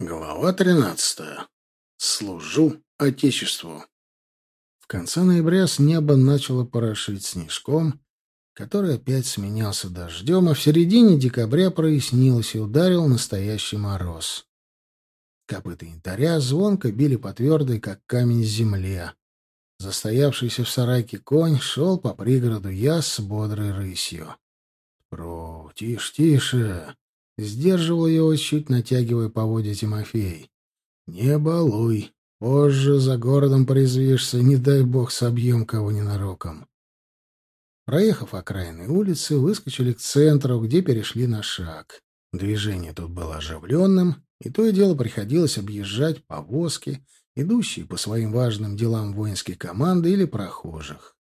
Глава тринадцатая. Служу Отечеству. В конце ноября с неба начало порошить снежком, который опять сменялся дождем, а в середине декабря прояснилось и ударил настоящий мороз. Копыта янтаря звонко били по твердой, как камень, земле. Застоявшийся в сарайке конь шел по пригороду я с бодрой рысью. «Про, тише, тише!» Сдерживал его, чуть натягивая поводья Тимофей. «Не балуй. Позже за городом порезвишься, не дай бог собьем кого ненароком». Проехав окраинные улицы, выскочили к центру, где перешли на шаг. Движение тут было оживленным, и то и дело приходилось объезжать повозки, идущие по своим важным делам воинские команды или прохожих.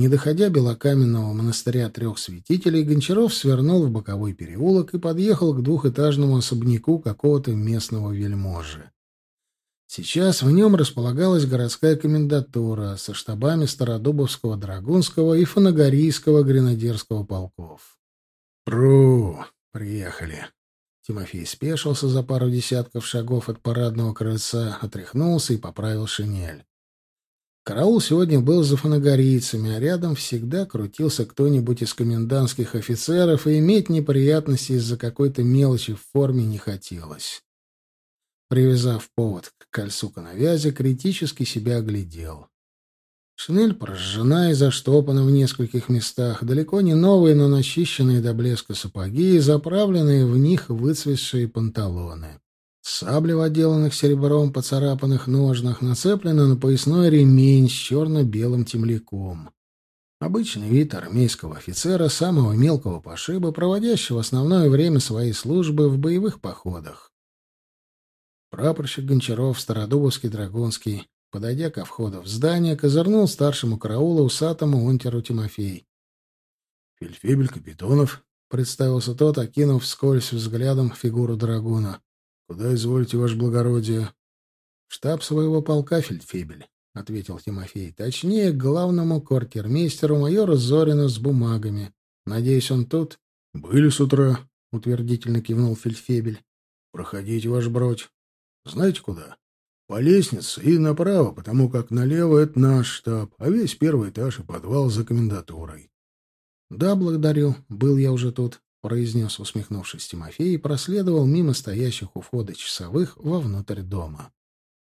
Не доходя белокаменного монастыря трех святителей, Гончаров свернул в боковой переулок и подъехал к двухэтажному особняку какого-то местного вельможи. Сейчас в нем располагалась городская комендатура со штабами Стародубовского, Драгунского и Фанагорийского гренадерского полков. «Пру! Приехали!» Тимофей спешился за пару десятков шагов от парадного крыльца, отряхнулся и поправил шинель. Караул сегодня был за фанагорийцами, а рядом всегда крутился кто-нибудь из комендантских офицеров, и иметь неприятности из-за какой-то мелочи в форме не хотелось. Привязав повод к кольцу коновязи, критически себя оглядел. Шинель прожжена и заштопана в нескольких местах, далеко не новые, но начищенные до блеска сапоги и заправленные в них выцветшие панталоны. Сабля в отделанных серебром поцарапанных ножнах нацеплена на поясной ремень с черно-белым темляком. Обычный вид армейского офицера самого мелкого пошиба, проводящего основное время своей службы в боевых походах. Прапорщик Гончаров, Стародубовский, Драгунский, подойдя ко входу в здание, козырнул старшему караулу усатому унтеру Тимофей. — Фельдфебель Капитонов, — представился тот, окинув вскользь взглядом фигуру драгуна. Куда изволите, ваше благородие? Штаб своего полка, фельдфебель, — ответил Тимофей. Точнее, к главному квартирмейстеру майору Зорину с бумагами. Надеюсь, он тут? Были с утра, — утвердительно кивнул фельдфебель. Проходите, ваш бродь. Знаете куда? По лестнице и направо, потому как налево — это наш штаб, а весь первый этаж и подвал за комендатурой. — Да, благодарю. Был я уже тут. — произнес, усмехнувшись Тимофей, и проследовал мимо стоящих у входа часовых вовнутрь дома.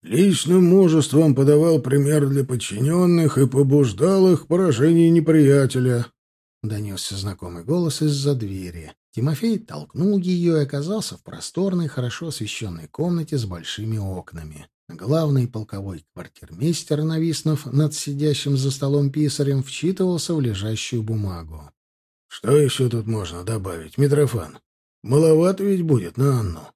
«Личным мужеством подавал пример для подчиненных и побуждал их к поражению неприятеля», — донесся знакомый голос из-за двери. Тимофей толкнул ее и оказался в просторной, хорошо освещенной комнате с большими окнами. Главный полковой квартирмейстер, нависнув над сидящим за столом писарем, вчитывался в лежащую бумагу. Что еще тут можно добавить, Митрофан? Маловато ведь будет на Анну.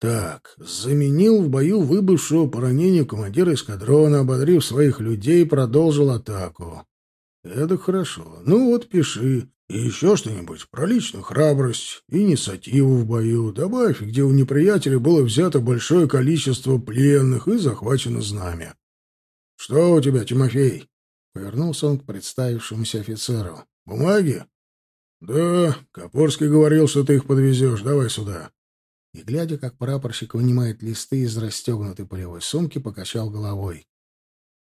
Так, заменил в бою выбывшего по ранению командира эскадрона, ободрив своих людей, продолжил атаку. Это хорошо. Ну вот пиши. И еще что-нибудь про личную храбрость, инициативу в бою. Добавь, где у неприятеля было взято большое количество пленных и захвачено знамя. — Что у тебя, Тимофей? — повернулся он к представившемуся офицеру. — Бумаги? «Да, Копорский говорил, что ты их подвезешь. Давай сюда». И, глядя, как прапорщик вынимает листы из расстегнутой полевой сумки, покачал головой.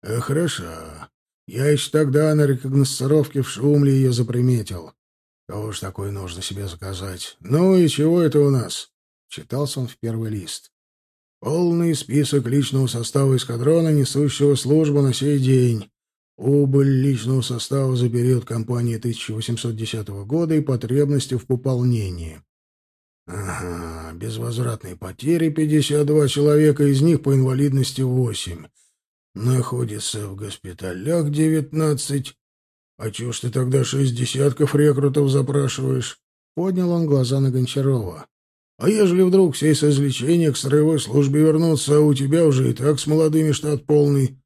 «Э, хорошо. Я еще тогда на рекогносцировке в Шумле ее заприметил. Кого ж такое нужно себе заказать? Ну и чего это у нас?» Читался он в первый лист. «Полный список личного состава эскадрона, несущего службу на сей день. Убыль личного состава за период кампании 1810 года и потребности в пополнении. Ага, безвозвратные потери 52 человека, из них по инвалидности 8. Находится в госпиталях 19. А чего ж ты тогда шесть десятков рекрутов запрашиваешь? Поднял он глаза на Гончарова. А ежели вдруг все из излечения к строевой службе вернутся, а у тебя уже и так с молодыми штат полный,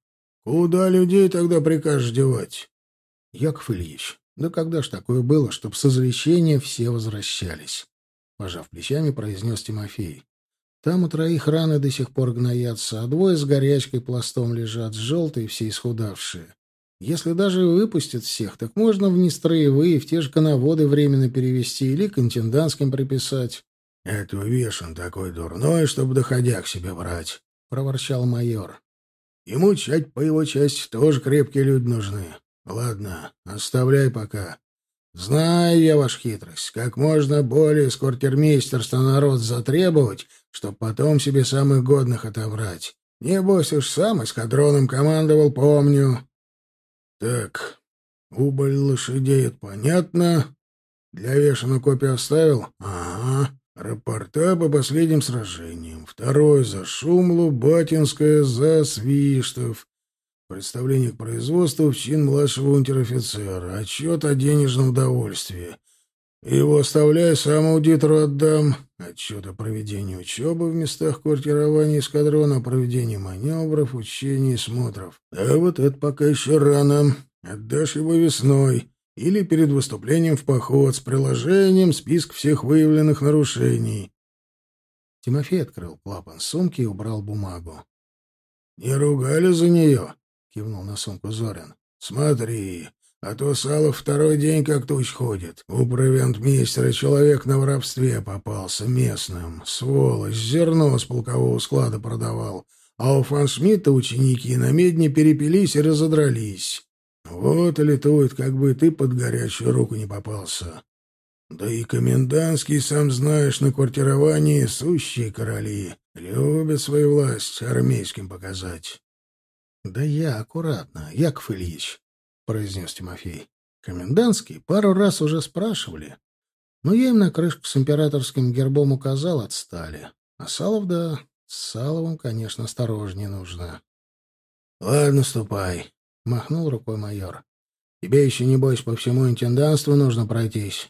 Куда людей тогда прикажешь девать? Яков Ильич, да когда ж такое было, чтоб с излечения все возвращались? Пожав плечами, произнес Тимофей. Там у троих раны до сих пор гноятся, а двое с горячкой пластом лежат, желтые все исхудавшие. Если даже выпустят всех, так можно в нестроевые, в те же коноводы временно перевести или к интендантским приписать. «Этого вешен такой дурной, чтобы доходя к себе брать», — проворчал майор. «Ему чать по его части тоже крепкие люди нужны. Ладно, оставляй пока. Знаю я ваш хитрость. Как можно более с народ затребовать, чтоб потом себе самых годных отобрать. Небось уж сам эскадроном командовал, помню. Так, убыль лошадей — это понятно. Для вешана копию оставил? Ага. Рапорта по последним сражениям. Второй за Шумлу, Батинское за Свиштов. Представление к производству в чин младшего унтер-офицера. Отчет о денежном довольствии. Его оставляй, сам аудитору отдам. Отчет о проведении учебы в местах квартирования эскадрона, о проведении маневров, учений и смотров. А вот это пока еще рано. Отдашь его весной или перед выступлением в поход с приложением список всех выявленных нарушений. Тимофей открыл клапан сумки и убрал бумагу. — Не ругали за нее? — кивнул на сумку Зорин. — Смотри, а то Салов второй день как туч ходит. У провентмейстера человек на воровстве попался местным. Сволочь, зерно с полкового склада продавал. А у фаншмидта ученики на медне перепились и разодрались. Вот и летует, как бы ты под горячую руку не попался. Да и комендантский, сам знаешь, на квартировании сущие короли. Любят свою власть армейским показать. — Да я аккуратно, Яков Ильич, — произнес Тимофей. Комендантский пару раз уже спрашивали. Но я им на крышку с императорским гербом указал, отстали. А Салов, да, с Саловым, конечно, осторожнее нужно. — Ладно, ступай, — махнул рукой майор. — Тебе еще, небось, по всему интендантству нужно пройтись.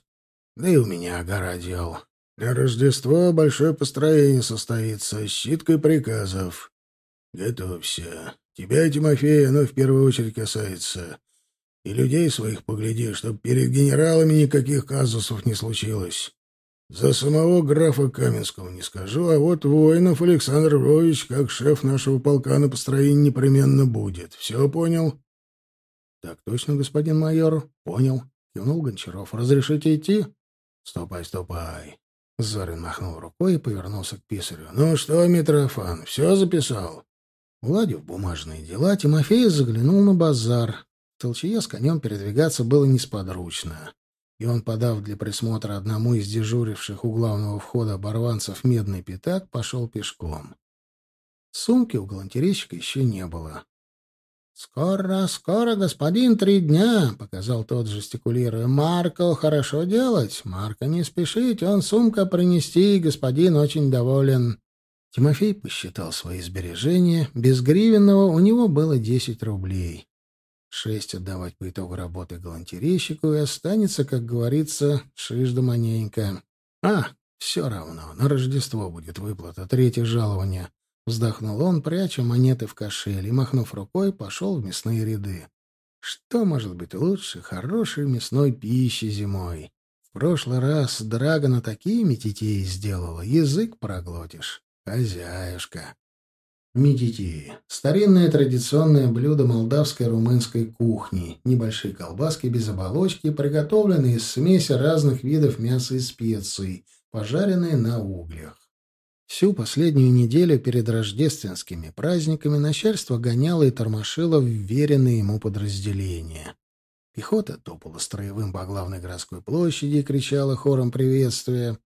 Да и у меня гора дел. Для Рождества большое построение состоится с щиткой приказов. Готовься. Тебя, Тимофей, оно в первую очередь касается. И людей своих погляди, чтобы перед генералами никаких казусов не случилось. За самого графа Каменского не скажу, а вот воинов Александр Львович, как шеф нашего полка на построении, непременно будет. Все понял? «Так точно, господин майор. Понял», — кивнул Гончаров. «Разрешите идти?» «Ступай, ступай». Зорин махнул рукой и повернулся к писарю. «Ну что, Митрофан, все записал?» Уладив бумажные дела, Тимофей заглянул на базар. Толчье с конем передвигаться было несподручно. И он, подав для присмотра одному из дежуривших у главного входа оборванцев медный пятак, пошел пешком. Сумки у галантерейщика еще не было. «Скоро, скоро, господин, три дня!» — показал тот, жестикулируя. «Марко хорошо делать. Марко не спешить, он сумка принести, господин очень доволен». Тимофей посчитал свои сбережения. Без гривенного у него было десять рублей. Шесть отдавать по итогу работы галантерейщику, и останется, как говорится, шиш да маненько. А, все равно, на Рождество будет выплата, третье жалование. Вздохнул он, пряча монеты в кошель, и, махнув рукой, пошел в мясные ряды. Что может быть лучше хорошей мясной пищи зимой? В прошлый раз Драгона такие метитеи сделала, язык проглотишь. Хозяюшка. Метитеи — старинное традиционное блюдо молдавской румынской кухни. Небольшие колбаски без оболочки, приготовленные из смеси разных видов мяса и специй, пожаренные на углях. Всю последнюю неделю перед рождественскими праздниками начальство гоняло и тормошило вверенные ему подразделения. Пехота топала строевым по главной городской площади и кричала хором приветствия.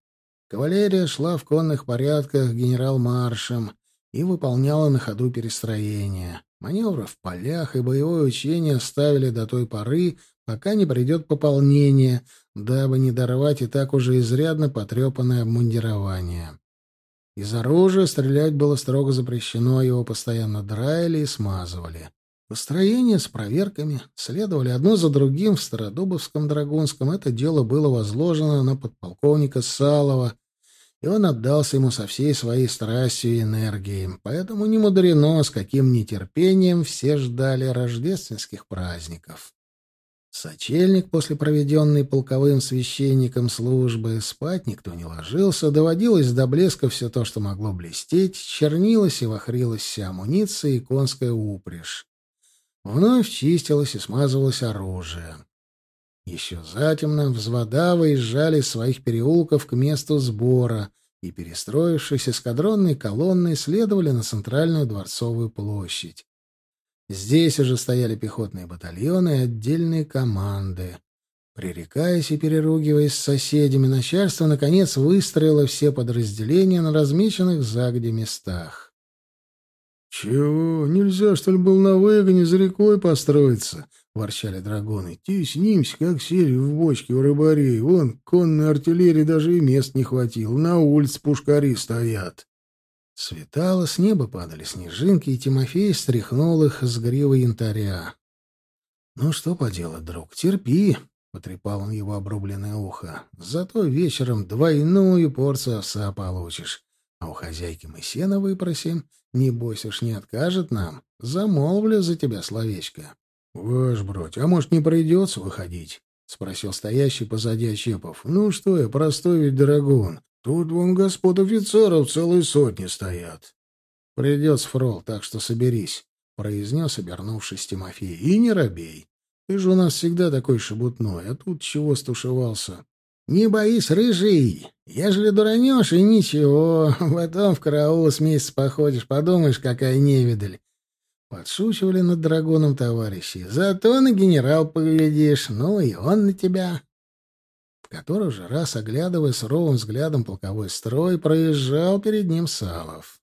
Кавалерия шла в конных порядках генерал-маршем и выполняла на ходу перестроения. Маневры в полях и боевое учение оставили до той поры, пока не придет пополнение, дабы не дорвать и так уже изрядно потрепанное обмундирование. Из оружия стрелять было строго запрещено, его постоянно драили и смазывали. Построения с проверками следовали одно за другим в Стародубовском Драгунском. Это дело было возложено на подполковника Салова, и он отдался ему со всей своей страстью и энергией. Поэтому не мудрено, с каким нетерпением все ждали рождественских праздников. Сочельник после проведенной полковым священником службы спать никто не ложился, доводилось до блеска все то, что могло блестеть, чернилась и вохрилась вся амуниция и конская упряжь. Вновь чистилось и смазывалось оружие. Еще затемно взвода выезжали из своих переулков к месту сбора, и, перестроившись эскадронной колонной, следовали на центральную дворцовую площадь. Здесь уже стояли пехотные батальоны и отдельные команды. Пререкаясь и переругиваясь с соседями, начальство, наконец, выстроило все подразделения на размеченных загде местах. — Чего, нельзя, что ли, был на выгоне за рекой построиться? — ворчали драгоны. — Теснимся, как сели в бочке у рыбарей. Вон, конной артиллерии даже и мест не хватило. На улице пушкари стоят. Светало, с неба падали снежинки, и Тимофей стряхнул их с гривы янтаря. — Ну, что поделать, друг, терпи, — потрепал он его обрубленное ухо. — Зато вечером двойную порцию овса получишь. А у хозяйки мы сено выпросим. Небось уж не откажет нам. Замолвлю за тебя словечко. — Ваш брать, а может, не придется выходить? — спросил стоящий позади Очепов. — Ну что я, простой ведь драгун. Тут вон господ офицеров целые сотни стоят. — Придется, фрол, так что соберись, — произнес, обернувшись Тимофей. — И не робей. Ты же у нас всегда такой шебутной, а тут чего стушевался? — Не боись, рыжий. Ежели дуранешь, и ничего. Потом в караул с месяц походишь, подумаешь, какая невидаль. Подшучивали над драгоном товарищи. Зато на генерал поглядишь, ну и он на тебя. Который же раз, оглядывая суровым взглядом полковой строй, проезжал перед ним Салов.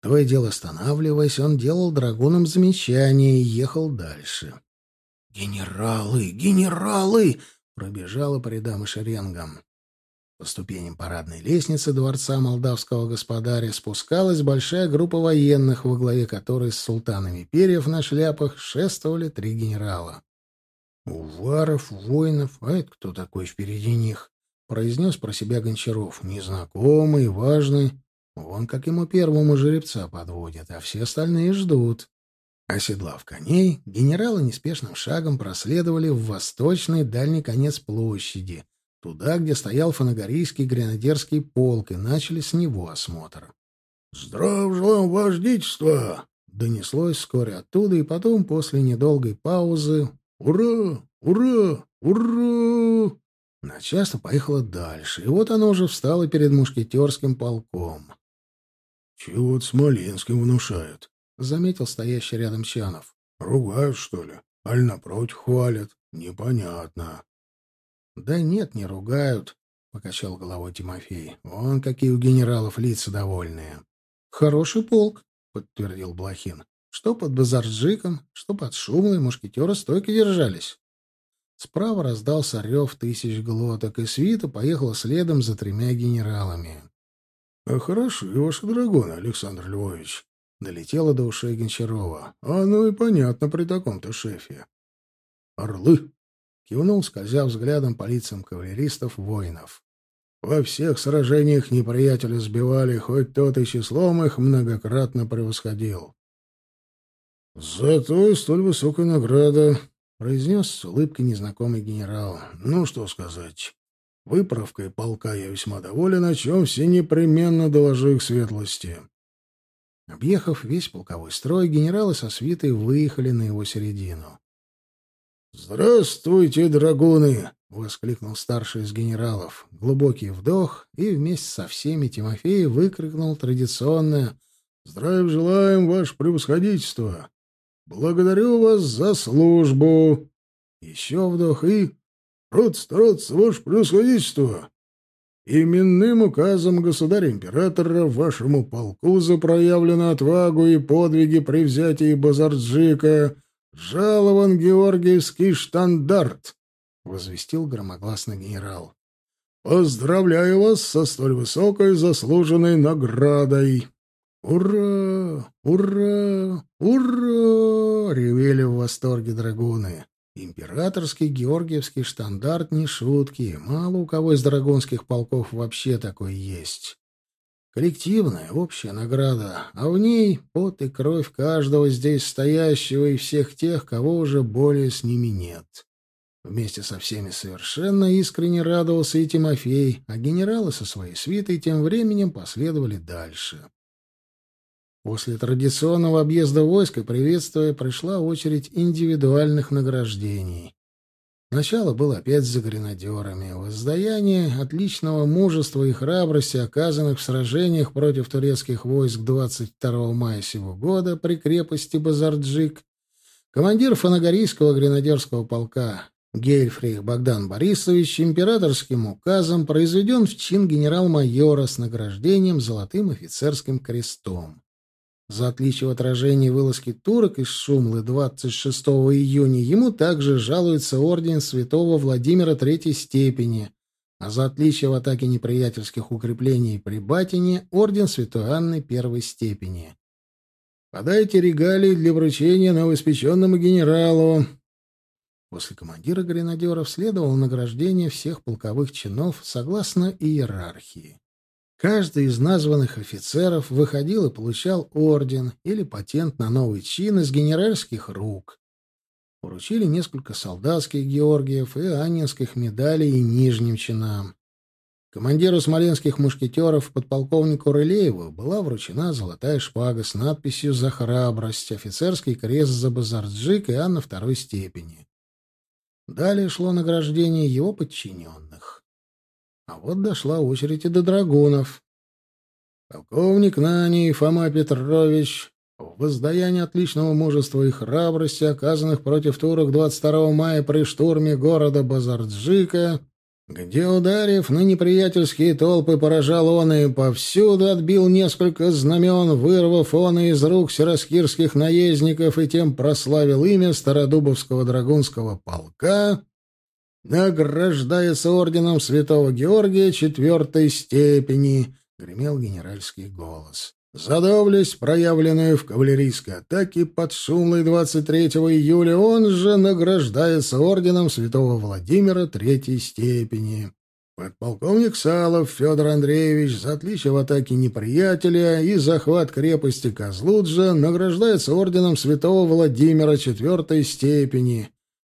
То и дело останавливаясь, он делал драгунам замечания и ехал дальше. «Генералы! Генералы!» — пробежала по рядам и шеренгам. По ступеням парадной лестницы дворца молдавского господаря спускалась большая группа военных, во главе которой с султанами перьев на шляпах шествовали три генерала. «Уваров, воинов, а это кто такой впереди них?» — произнес про себя Гончаров. «Незнакомый, важный. Вон как ему первому жеребца подводят, а все остальные ждут». Оседлав коней, генералы неспешным шагом проследовали в восточный дальний конец площади — туда, где стоял фанагорийский гренадерский полк, и начали с него осмотр. «Здрав желам, вождичество!» Донеслось вскоре оттуда, и потом, после недолгой паузы, «Ура! Ура! Ура!» Начальство поехало дальше, и вот оно уже встало перед мушкетерским полком. «Чего-то Смоленским внушают», — заметил стоящий рядом Чанов. «Ругают, что ли? Аль напротив хвалят? Непонятно». Да нет, не ругают, покачал головой Тимофей. Вон какие у генералов лица довольные. Хороший полк, подтвердил Блохин. Что под Базарджиком, что под Шумой мушкетеры стойко держались. Справа раздался рев тысяч глоток, и свита поехала следом за тремя генералами. — А хорошо, ваши драгоны, Александр Львович, — долетело до ушей Гончарова. — А ну и понятно при таком-то шефе. — Орлы, Кивнул, скользя взглядом по лицам кавалеристов-воинов. Во всех сражениях неприятеля сбивали, хоть тот и числом их многократно превосходил. — Зато и столь высокая награда, — произнес с улыбкой незнакомый генерал. — Ну, что сказать. Выправкой полка я весьма доволен, о чем все непременно доложу их светлости. Объехав весь полковой строй, генералы со свитой выехали на его середину. «Здравствуйте, драгуны!» — воскликнул старший из генералов. Глубокий вдох, и вместе со всеми Тимофей выкрикнул традиционное «Здравия желаем, ваше превосходительство! Благодарю вас за службу!» Еще вдох и «Роц, роц, ваше превосходительство!» Именным указом государя-императора вашему полку за проявленную отвагу и подвиги при взятии Базарджика «Жалован Георгиевский штандарт», — возвестил громогласно генерал. «Поздравляю вас со столь высокой заслуженной наградой!» «Ура! Ура! Ура!» — ревели в восторге драгуны. Императорский Георгиевский штандарт не шутки. Мало у кого из драгунских полков вообще такой есть. Коллективная, общая награда, а в ней пот и кровь каждого здесь стоящего и всех тех, кого уже более с ними нет. Вместе со всеми совершенно искренне радовался и Тимофей, а генералы со своей свитой тем временем последовали дальше. После традиционного объезда войск и приветствия пришла очередь индивидуальных награждений. Начало было опять за гренадерами. Воздаяние отличного мужества и храбрости, оказанных в сражениях против турецких войск 22 мая сего года при крепости Базарджик, командир фанагорийского гренадерского полка Гейфрих Богдан Борисович императорским указом произведен в чин генерал-майора с награждением Золотым офицерским крестом. За отличие в отражении вылазки турок из Шумлы 26 июня ему также жалуется орден святого Владимира Третьей степени, а за отличие в атаке неприятельских укреплений при Батине орден святой Анны Первой степени. «Подайте регалии для вручения новоиспеченному генералу». После командира гренадеров следовало награждение всех полковых чинов согласно иерархии. Каждый из названных офицеров выходил и получал орден или патент на новый чин из генеральских рук. Поручили несколько солдатских георгиев и аннинских медалей и нижним чинам. Командиру смоленских мушкетеров, подполковнику Рылееву, была вручена золотая шпага с надписью «За храбрость», офицерский крест за Базарджик и Анна второй степени. Далее шло награждение его подчиненных. Вот дошла очередь и до драгунов. Полковник Нани Фома Петрович в воздаянии отличного мужества и храбрости, оказанных против турок 22 мая при штурме города Базарджика, где, ударив на неприятельские толпы, поражал он и повсюду отбил несколько знамен, вырвав он из рук сираскирских наездников и тем прославил имя Стародубовского драгунского полка, награждается орденом святого Георгия четвертой степени, — гремел генеральский голос. За доблесть, проявленную в кавалерийской атаке под Шумлой 23 июля, он же награждается орденом святого Владимира третьей степени. Подполковник Салов Федор Андреевич за отличие в атаке неприятеля и захват крепости Козлуджа награждается орденом святого Владимира четвертой степени.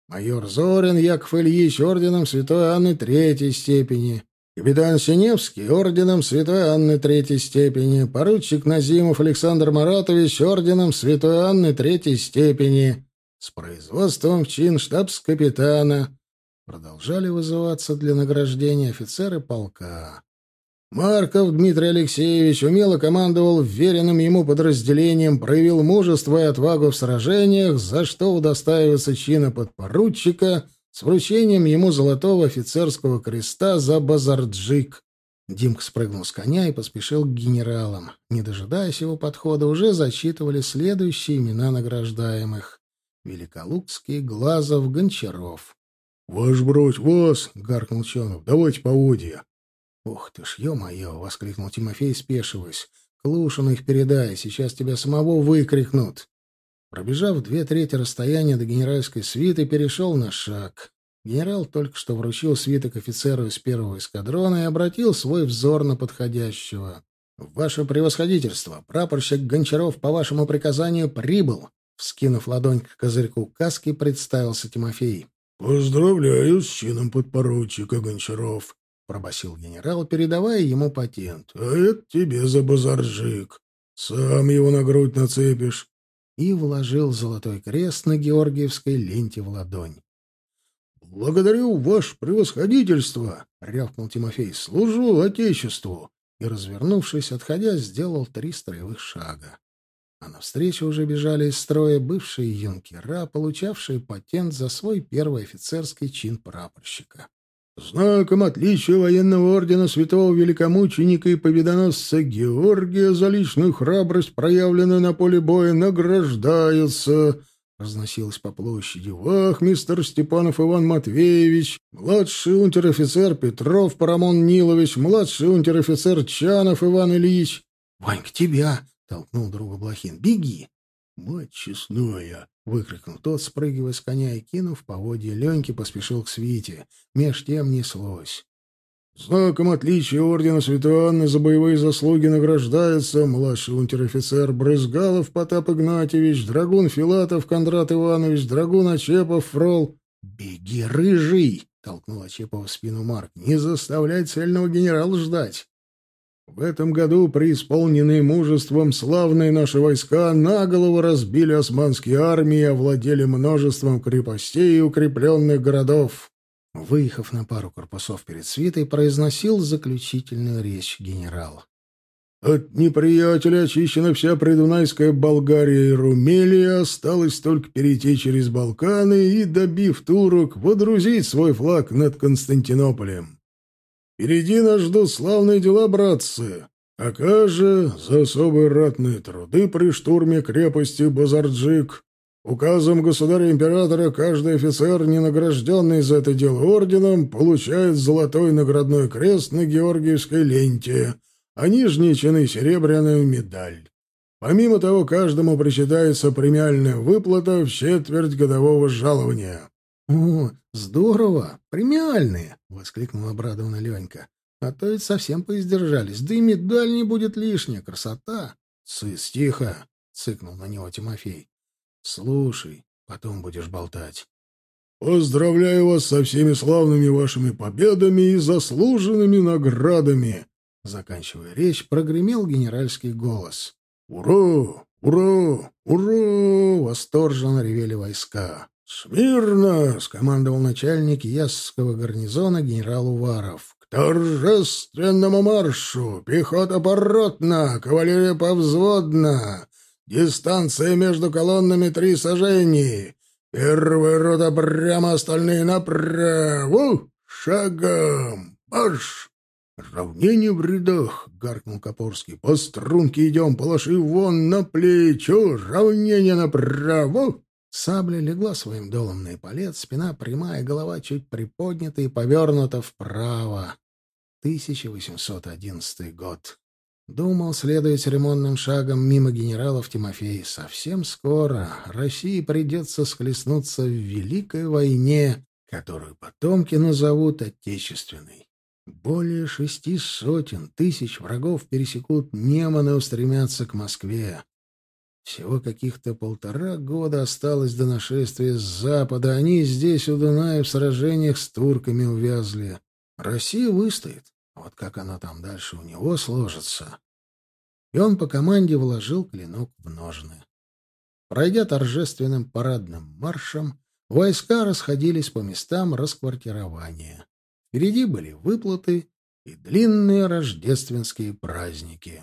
Майор Зорин Яков Ильич орденом Святой Анны Третьей степени. Капитан Синевский орденом Святой Анны Третьей степени. Поручик Назимов Александр Маратович орденом Святой Анны Третьей степени. С производством в чин штабс-капитана. Продолжали вызываться для награждения офицеры полка. Марков Дмитрий Алексеевич умело командовал веренным ему подразделением, проявил мужество и отвагу в сражениях, за что удостаивается чина подпоручика с вручением ему золотого офицерского креста за базарджик. Димка спрыгнул с коня и поспешил к генералам. Не дожидаясь его подхода, уже зачитывали следующие имена награждаемых. Великолукский, Глазов, Гончаров. — Ваш бродь, вас! — гаркнул Чонов. — Давайте поводья. «Ух ты ж, ё-моё!» — воскликнул Тимофей, спешиваясь. «Клушину их передай, сейчас тебя самого выкрикнут!» Пробежав две трети расстояния до генеральской свиты, перешел на шаг. Генерал только что вручил свиток офицеру из первого эскадрона и обратил свой взор на подходящего. «Ваше превосходительство! Прапорщик Гончаров по вашему приказанию прибыл!» Вскинув ладонь к козырьку каски, представился Тимофей. «Поздравляю с чином подпоручика Гончаров!» — пробасил генерал, передавая ему патент. — А это тебе за базаржик. Сам его на грудь нацепишь. И вложил золотой крест на георгиевской ленте в ладонь. — Благодарю, ваше превосходительство! — рявкнул Тимофей. — Служу Отечеству! И, развернувшись, отходя, сделал три строевых шага. А навстречу уже бежали из строя бывшие юнкера, получавшие патент за свой первый офицерский чин прапорщика. Знаком отличия военного ордена святого великомученика и победоносца Георгия за личную храбрость, проявленную на поле боя, награждается, разносилось по площади. Вах, мистер Степанов Иван Матвеевич, младший унтер-офицер Петров Парамон Нилович, младший унтер-офицер Чанов Иван Ильич. — Ванька, тебя! — толкнул друга Блохин. — Беги! — Мать честная! — выкрикнул тот, спрыгивая с коня и, кинув поводья, Леньки поспешил к свите. Меж тем неслось. Знаком отличия ордена Святой Анны за боевые заслуги награждается младший унтер-офицер Брызгалов Потап Игнатьевич, драгун Филатов Кондрат Иванович, драгун Очепов Фрол. «Беги, рыжий!» — толкнул Очепова в спину Марк. «Не заставляй цельного генерала ждать!» В этом году, преисполненные мужеством, славные наши войска наголову разбили османские армии и овладели множеством крепостей и укрепленных городов. Выехав на пару корпусов перед свитой, произносил заключительную речь генерал. От неприятеля очищена вся придунайская Болгария и Румелия, осталось только перейти через Балканы и, добив турок, водрузить свой флаг над Константинополем. Впереди нас ждут славные дела, братцы. Акаже за особые ратные труды при штурме крепости Базарджик. Указом государя-императора каждый офицер, не награжденный за это дело орденом, получает золотой наградной крест на Георгиевской ленте — а нижние чины — серебряную медаль. Помимо того, каждому причитается премиальная выплата в четверть годового жалования. — О, здорово! Премиальные! — воскликнул обрадованно Ленька. — А то ведь совсем поиздержались. Да и медаль не будет лишняя. Красота! — Цыц, тихо! — цыкнул на него Тимофей. — Слушай, потом будешь болтать. «Поздравляю вас со всеми славными вашими победами и заслуженными наградами!» Заканчивая речь, прогремел генеральский голос. «Ура! Ура! Ура!» — восторженно ревели войска. «Смирно!» — скомандовал начальник Ясского гарнизона генерал Уваров. «К торжественному маршу! Пехота поротна, кавалерия повзводна! Дистанция между колоннами три сажений! Первая рота прямо, остальные направо! Шагом! Марш!» «Равнение в рядах!» — гаркнул Копорский. «По струнке идем, положи вон на плечо, равнение направо!» Сабля легла своим долом на эполет, спина прямая, голова чуть приподнята и повернута вправо. 1811 год. Думал следовать церемонным шагом мимо генералов Тимофей. Совсем скоро России придется схлестнуться в Великой войне, которую потомки назовут Отечественной. Более шести сотен тысяч врагов пересекут Неман и устремятся к Москве. Всего каких-то полтора года осталось до нашествия с запада. Они здесь, у Дуная, в сражениях с турками увязли. Россия выстоит. Вот как она там дальше у него сложится. И он по команде вложил клинок в ножны. Пройдя торжественным парадным маршем, войска расходились по местам расквартирования. Впереди были выплаты и длинные рождественские праздники.